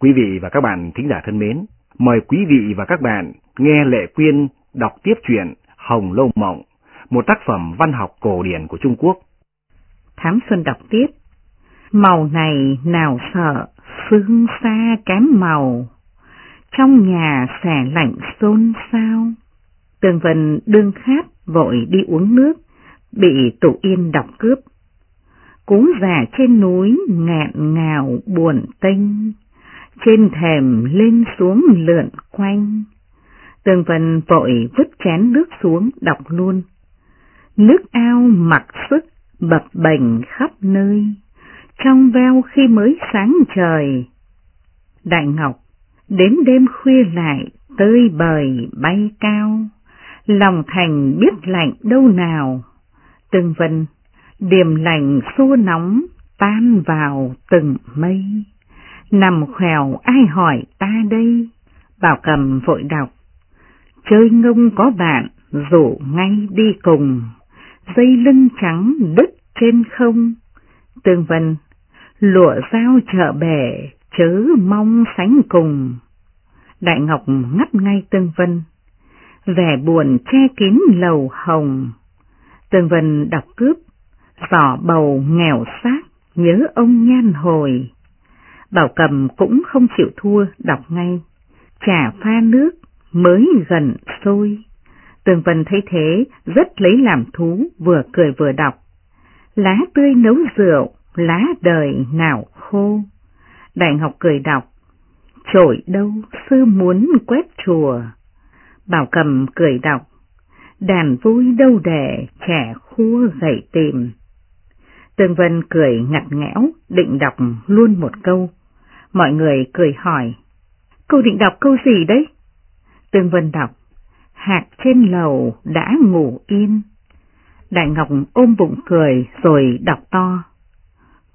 Quý vị và các bạn thính giả thân mến, mời quý vị và các bạn nghe Lệ Quyên đọc tiếp truyện Hồng Lâu Mộng, một tác phẩm văn học cổ điển của Trung Quốc. Thám Xuân đọc tiếp. Màu này nào sợ, phương xa kém màu, trong nhà xẻ lạnh xôn xao. Tường Vân đương khát vội đi uống nước, bị tụ yên đọc cướp. Cú già trên núi ngạn ngào buồn tênh, trên thềm lên xuống lượn quanh. Tường Vân vội vứt chén nước xuống đọc luôn. Nước ao mặc sức bập bềnh khắp nơi, trong veo khi mới sáng trời. Đại Ngọc, đến đêm khuya lại tơi bời bay cao, lòng thành biết lạnh đâu nào. tường vân điềm lạnh xua nóng tan vào từng mây. Nằm khèo ai hỏi ta đây, bảo cầm vội đọc. Chơi ngông có bạn, rủ ngay đi cùng, dây lưng trắng đứt trên không. Tương vân, lụa dao chợ bể, chớ mong sánh cùng. Đại Ngọc ngắt ngay Tương Vân, vẻ buồn che kín lầu hồng. Tương Vân đọc cướp, giỏ bầu nghèo xác, nhớ ông nhan hồi. Bảo cầm cũng không chịu thua, đọc ngay, Chả pha nước mới gần sôi. Tường Vân thấy thế, rất lấy làm thú, vừa cười vừa đọc. Lá tươi nấu rượu, lá đời nào khô. Đại Ngọc cười đọc, trội đâu sư muốn quét chùa. Bảo cầm cười đọc, đàn vui đâu để trẻ khua gậy tìm. Tương Vân cười ngặt nghẽo, định đọc luôn một câu. Mọi người cười hỏi, cô định đọc câu gì đấy? Tương Vân đọc, hạt trên lầu đã ngủ yên. Đại Ngọc ôm bụng cười rồi đọc to.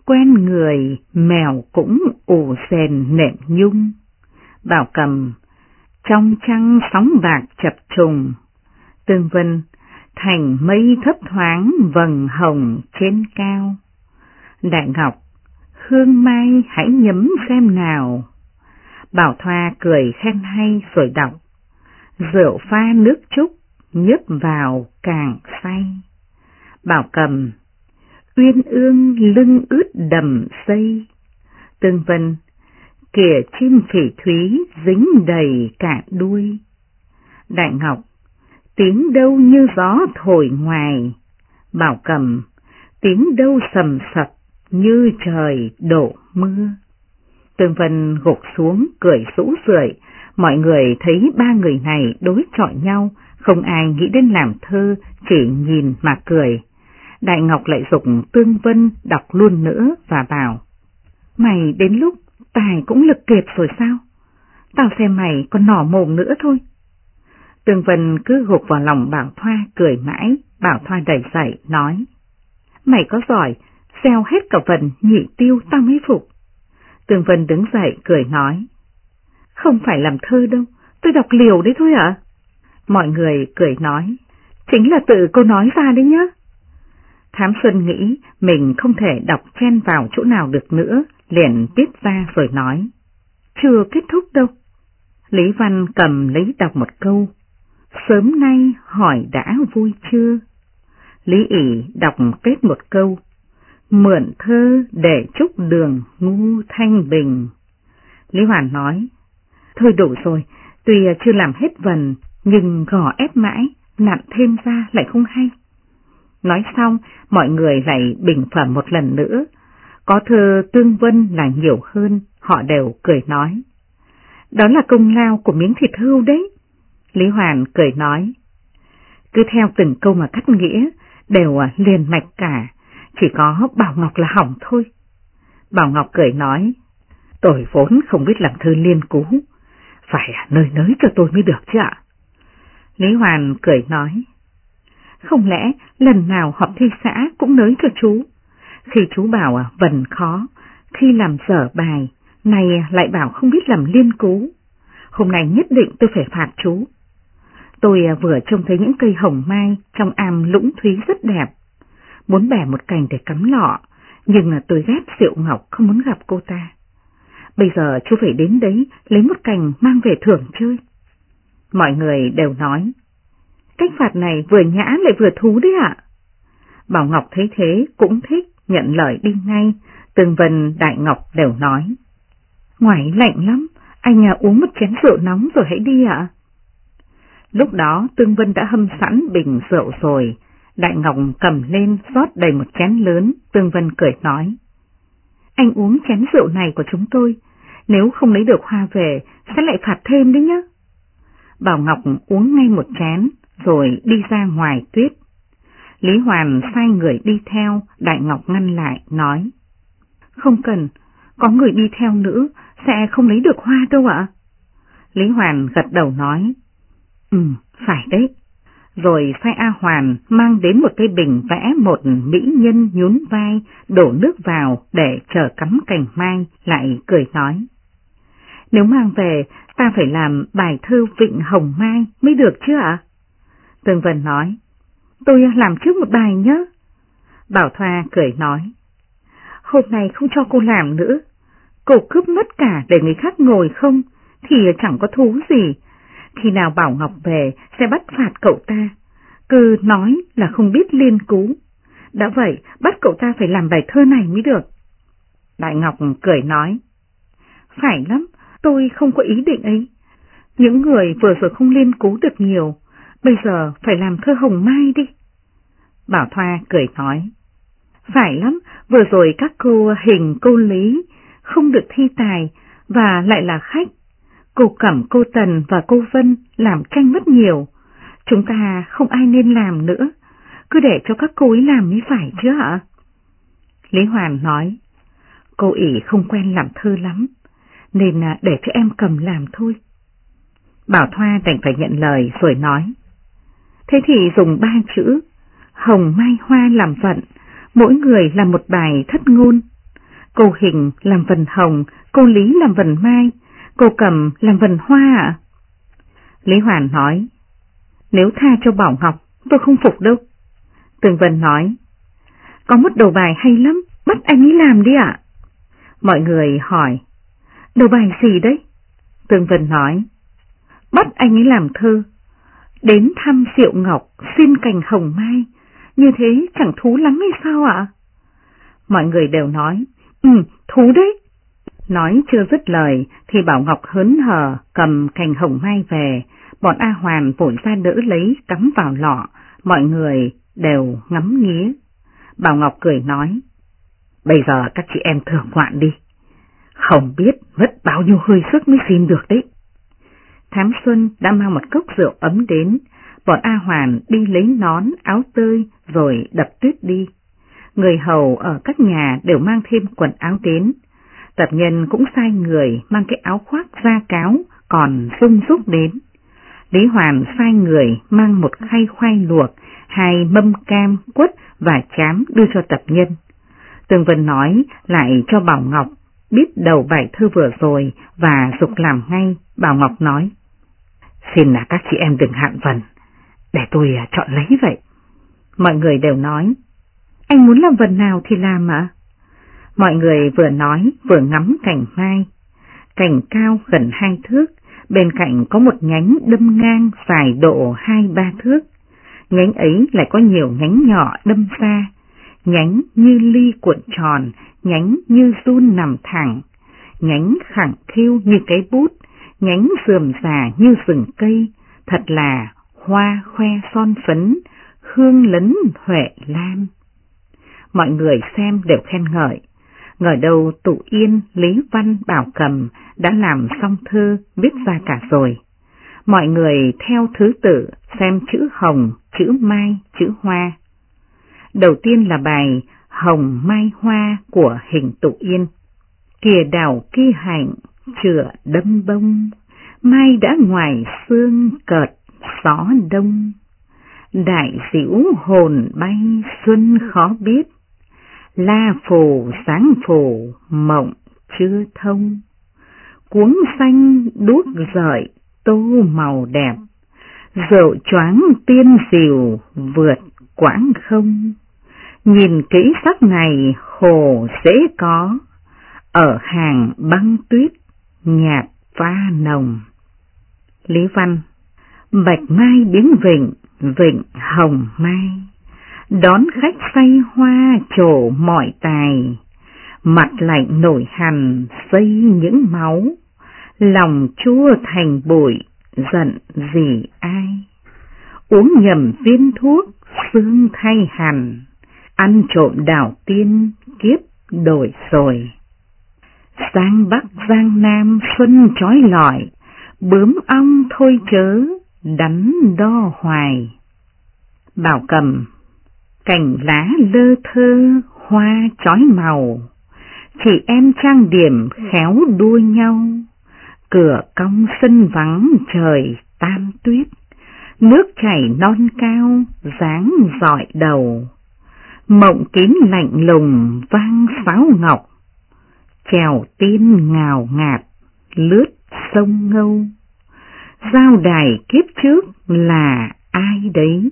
Quen người, mèo cũng ủ rèn nệm nhung. Bảo cầm, trong trăng sóng bạc chập trùng. Tương Vân, thành mây thấp thoáng vầng hồng trên cao. Đại Ngọc, hương mai hãy nhấm xem nào. Bảo Thoa cười khen hay rồi đọc. Rượu pha nước trúc, nhấp vào càng say. Bảo cầm, uyên ương lưng ướt đầm xây. Tương Vân, kìa chim phỉ thúy dính đầy cả đuôi. Đại Ngọc, tiếng đâu như gió thổi ngoài. Bảo cầm, tiếng đâu sầm sập như trời đổ mưa. Tương Vân gục xuống cười rũ rượi, mọi người thấy ba người này đối chọi nhau, không ai nghĩ đến làm thơ, chỉ nhìn mà cười. Đại Ngọc lại dục Tương Vân đọc luôn nữa và bảo, mày đến lúc tài cũng lực kiệt rồi sao? Tao xem mày còn nỏ mồm nữa thôi. Tương Vân cứ gục vào lòng Bảo Thoa cười mãi, Bảo Thoa đẩy dậy, nói, mày có giỏi, xeo hết cả phần nhị tiêu tao mới phục. Tường Vân đứng dậy cười nói, không phải làm thơ đâu, tôi đọc liều đấy thôi ạ. Mọi người cười nói, chính là tự cô nói ra đấy nhá. Thám Xuân nghĩ mình không thể đọc chen vào chỗ nào được nữa, liền tiếp ra rồi nói. Chưa kết thúc đâu. Lý Văn cầm lấy đọc một câu. Sớm nay hỏi đã vui chưa? Lý ỉ đọc kết một câu. Mượn thơ để chúc đường ngu thanh bình. Lý Hoàn nói. Thôi đủ rồi, tuy chưa làm hết vần, nhưng gò ép mãi, nặn thêm ra lại không hay. Nói xong, mọi người lại bình phẩm một lần nữa. Có thơ Tương Vân là nhiều hơn, họ đều cười nói. Đó là công lao của miếng thịt hưu đấy. Lý Hoàn cười nói. Cứ theo từng câu mà cắt nghĩa, đều à, liền mạch cả, chỉ có Bảo Ngọc là hỏng thôi. Bảo Ngọc cười nói, tôi vốn không biết làm thơ liên cú, phải nơi nới cho tôi mới được chứ ạ. Lý Hoàn cười nói, không lẽ lần nào họp thi xã cũng nới cho chú? Khi chú bảo à, vần khó, khi làm dở bài, này à, lại bảo không biết làm liên cú. Hôm nay nhất định tôi phải phạt chú. Tôi à, vừa trông thấy những cây hồng mai trong am lũng thúy rất đẹp, muốn bẻ một cành để cắm lọ, nhưng là tôi ghét Diệu Ngọc không muốn gặp cô ta. Bây giờ chú phải đến đấy lấy một cành mang về thưởng chơi. Mọi người đều nói, cách phạt này vừa nhã lại vừa thú đấy ạ. Bảo Ngọc thấy thế cũng thích, nhận lời đi ngay, Tương Vân Đại Ngọc đều nói. Ngoài lạnh lắm, anh à, uống một chén rượu nóng rồi hãy đi ạ. Lúc đó Tương Vân đã hâm sẵn bình rượu rồi, Đại Ngọc cầm lên rót đầy một chén lớn, Tương Vân cười nói. Anh uống chén rượu này của chúng tôi, nếu không lấy được hoa về sẽ lại phạt thêm đấy nhá. Bảo Ngọc uống ngay một chén rồi đi ra ngoài tuyết. Lý Hoàn sai người đi theo, Đại Ngọc ngăn lại, nói. Không cần, có người đi theo nữa, sẽ không lấy được hoa đâu ạ. Lý Hoàn gật đầu nói. Ừ, phải đấy. Rồi phai A Hoàn mang đến một cây bình vẽ một mỹ nhân nhún vai, đổ nước vào để chờ cắm cành mai, lại cười nói. Nếu mang về, ta phải làm bài thơ Vịnh Hồng Mai mới được chứ ạ? Tường Vân nói, tôi làm trước một bài nhé. Bảo Thoa cười nói, hôm nay không cho cô làm nữa, cô cướp mất cả để người khác ngồi không, thì chẳng có thú gì. Khi nào Bảo Ngọc về sẽ bắt phạt cậu ta, cứ nói là không biết liên cú. Đã vậy, bắt cậu ta phải làm bài thơ này mới được. Đại Ngọc cười nói, phải lắm, tôi không có ý định ấy. Những người vừa rồi không liên cú được nhiều, bây giờ phải làm thơ hồng mai đi. Bảo Thoa cười nói, phải lắm, vừa rồi các cô hình cô Lý không được thi tài và lại là khách. Cô Cẩm, cô Tần và cô Vân làm tranh mất nhiều. Chúng ta không ai nên làm nữa, cứ để cho các cô ấy làm mới phải chứ ạ? Lý Hoàn nói, cô ỉ không quen làm thơ lắm, nên à, để cho em cầm làm thôi. Bảo Thoa đành phải nhận lời rồi nói, thế thì dùng ba chữ, hồng mai hoa làm vận, mỗi người làm một bài thất ngôn. Cô Hình làm vần hồng, cô Lý làm vần mai, cô Cầm làm vần hoa ạ. Lý Hoàn nói, nếu tha cho Bảo Ngọc, tôi không phục đâu. Tường Vân nói, có một đầu bài hay lắm, bắt anh ấy làm đi ạ. Mọi người hỏi, đầu bài gì đấy? Tường Vân nói, bắt anh ấy làm thơ, đến thăm Diệu Ngọc xin cành hồng mai, như thế chẳng thú lắm hay sao ạ? Mọi người đều nói, ừ, thú đấy. Nói chưa dứt lời thì Bảo Ngọc hớn hở cầm cành hồng mai về, bọn A Hoàn vội ra đỡ lấy cắm vào lọ, mọi người đều ngắm nghía. Bảo Ngọc cười nói, bây giờ các chị em thưởng ngoạn đi, không biết mất bao nhiêu hơi sức mới xin được đấy. Thám Xuân đã mang một cốc rượu ấm đến, bọn A Hoàn đi lấy nón, áo tơi rồi đập tuyết đi. Người hầu ở các nhà đều mang thêm quần áo đến. Tập nhân cũng sai người mang cái áo khoác da cáo còn sung rúc đến. Lý Hoàn sai người mang một khay khoai luộc, hai mâm cam, quất và chám đưa cho tập nhân. Tường Vân nói lại cho Bảo Ngọc biết đầu bài thơ vừa rồi và dục làm ngay, Bảo Ngọc nói. Xin là các chị em đừng hạn vần, để tôi à, chọn lấy vậy. Mọi người đều nói, anh muốn làm vần nào thì làm ạ. Mọi người vừa nói vừa ngắm cảnh mai, cảnh cao gần hai thước, bên cạnh có một nhánh đâm ngang dài độ hai ba thước. Nhánh ấy lại có nhiều nhánh nhỏ đâm xa, nhánh như ly cuộn tròn, nhánh như run nằm thẳng, nhánh khẳng thiêu như cái bút, nhánh sườm già như rừng cây, thật là hoa khoe son phấn, hương lấn huệ lam. Mọi người xem đều khen ngợi, ngờ đâu tụ yên, Lý Văn, Bảo Cầm đã làm xong thơ viết ra cả rồi. Mọi người theo thứ tự xem chữ hồng, chữ mai, chữ hoa. Đầu tiên là bài Hồng Mai Hoa của hình tụ yên. Kìa đào kia hạnh, chữa đâm bông, mai đã ngoài xương cợt gió đông. Đại diễu hồn bay xuân khó biết, la phù sáng phù mộng chưa thông. Cuống xanh đuốc rợi tô màu đẹp, Rượu choáng tiên diều vượt quãng không, nhìn kỹ sắc này hồ dễ có, ở hàng băng tuyết, nhạt pha nồng. Lý Văn Bạch mai biến vịnh, vịnh hồng mai, đón khách say hoa trổ mọi tài, mặt lạnh nổi hằn xây những máu, lòng chua thành bụi, giận gì ai. Uống nhầm viên thuốc, xương thay hẳn, ăn trộm đảo tiên, kiếp đổi rồi. Giang Bắc Giang Nam xuân trói lọi, bướm ong thôi chớ, đắn đo hoài. Bảo cầm, cành lá lơ thơ, hoa trói màu, chị em trang điểm khéo đua nhau, cửa cong sân vắng trời tam tuyết, nước chảy non cao, dáng dọi đầu, mộng kín lạnh lùng vang sáo ngọc, chèo tin ngào ngạt, lướt sông ngâu. Giao đài kiếp trước là ai đấy?